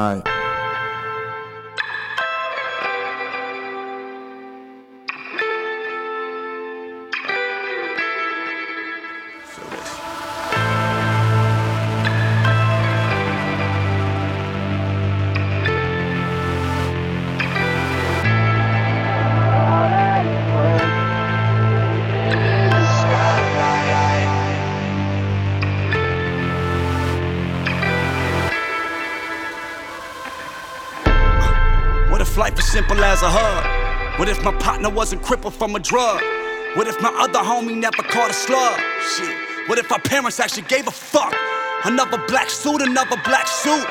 哎。If life is simple as a hug? What if my partner wasn't crippled from a drug? What if my other homie never caught a slug? Shit. What if our parents actually gave a fuck? Another black suit, another black suit.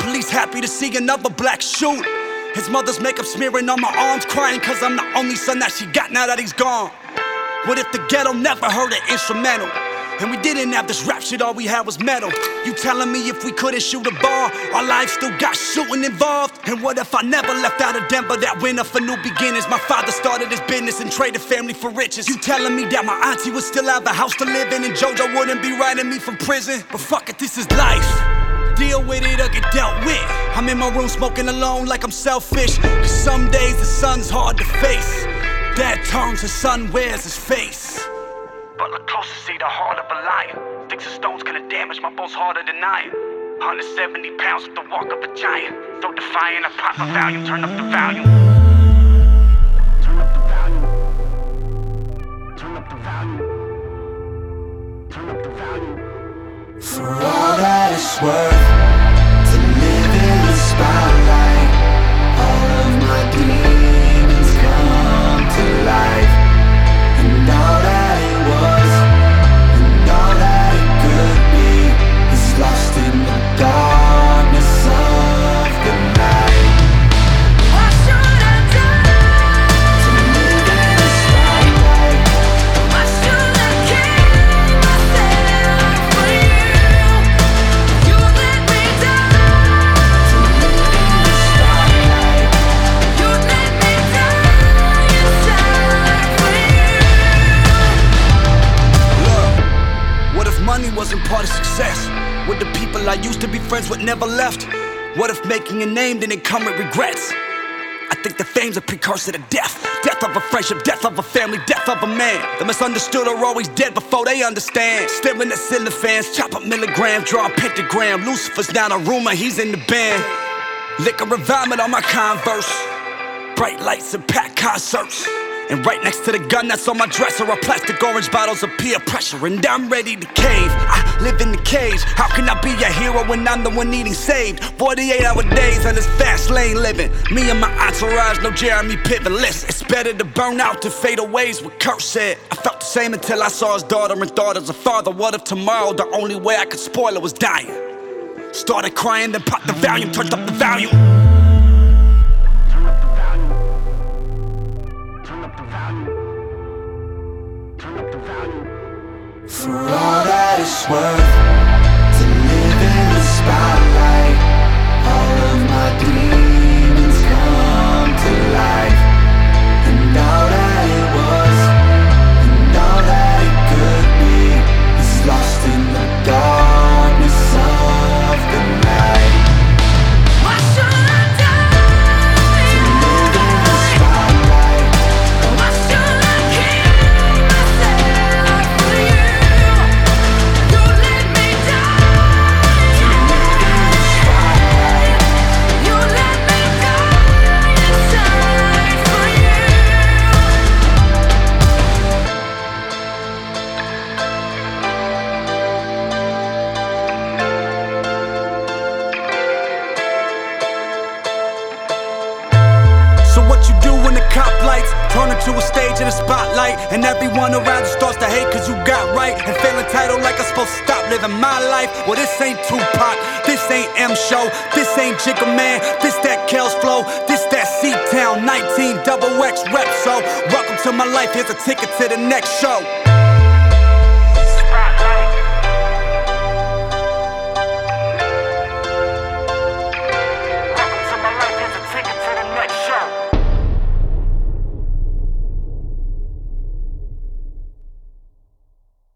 Police happy to see another black shoot. His mother's makeup smearing on my arms, crying cause I'm the only son that she got now that he's gone. What if the ghetto never heard an instrumental? And we didn't have this rap shit, all we had was metal. You telling me if we couldn't shoot a ball, our lives still got shooting involved? And what if I never left out of Denver that winter for new beginnings? My father started his business and traded family for riches. You telling me that my auntie would still have a house to live in and JoJo wouldn't be writing me from prison? But fuck it, this is life. Deal with it or get dealt with. I'm in my room smoking alone like I'm selfish. Cause some days the sun's hard to face. Dad turns, his son wears his face. But look closer, see the heart of a lion. Sticks and stones couldn't damage my bones harder than iron. 170 pounds with the walk of a giant. So defiant, I pop my volume, turn up the volume. Wasn't part of success? Would the people I used to be friends with never left? What if making a name didn't come with regrets? I think the fame's a precursor to death. Death of a friendship, death of a family, death of a man. The misunderstood are always dead before they understand. Staring at fans, chop up milligrams, draw a pentagram. Lucifer's not a rumor, he's in the band. Liquor and vomit on my converse. Bright lights and packed concerts. And right next to the gun that's on my dresser are plastic orange bottles of peer pressure. And I'm ready to cave. I live in the cage. How can I be a hero when I'm the one needing saved? 48 hour days on this fast lane living. Me and my entourage, no Jeremy. Listen, it's better to burn out than fade away, is what Kurt said. I felt the same until I saw his daughter and thought as a father. What if tomorrow the only way I could spoil her was dying? Started crying, then popped the volume, turned up the volume. For all that it's worth So what you do when the cop lights turn into a stage and a spotlight? And everyone around you starts to hate cause you got right And feel entitled like I'm supposed to stop living my life. Well this ain't Tupac, this ain't M Show This ain't Jigga Man, this that Kells Flow This that C-Town 19 double X rep So welcome to my life, here's a ticket to the next show